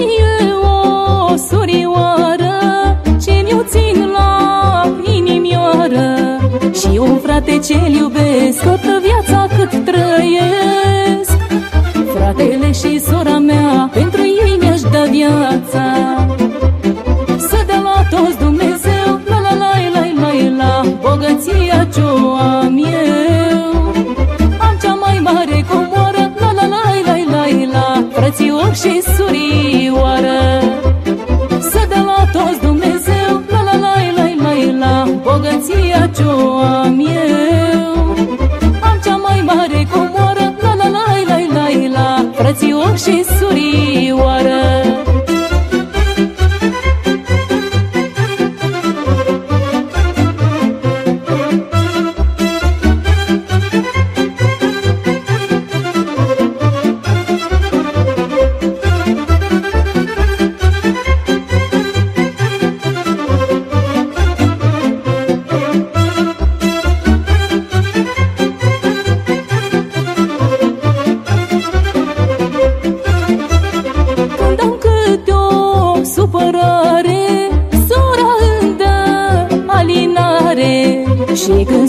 e o surioară Ce mi-o țin la inimioară Și un frate ce-l iubesc Toată viața cât trăiesc Fratele și sora mea Pentru ei mi-aș da viața Să dea la toți Dumnezeu La la la la la la Bogăția ce-o am eu Am cea mai mare comoară La la la la la la Frățioc și la Frățioc și surioară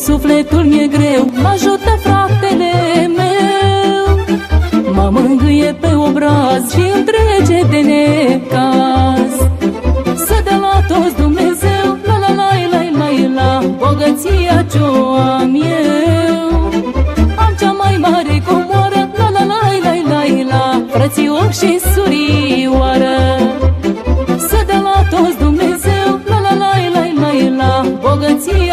sufletul mi-e greu Mă ajută fratele meu Mă mângâie pe obraz Și întrege de necaz Să dea la toți Dumnezeu La la la la la la Bogăția ce-o am eu Am cea mai mare comoară La la la la la la Frățioc și surioară Să dea la toți Dumnezeu La la la la la la Bogăția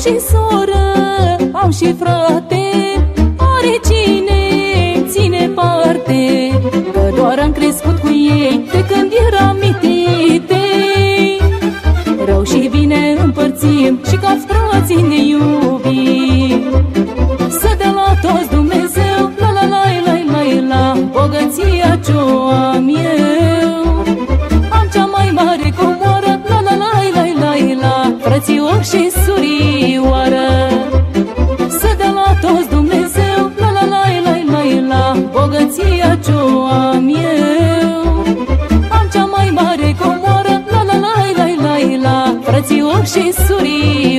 și soră, am și frate Are cine ține parte. Că doar am crescut cu ei De când eram mitite. Rău și bine împărțim Și ca și surii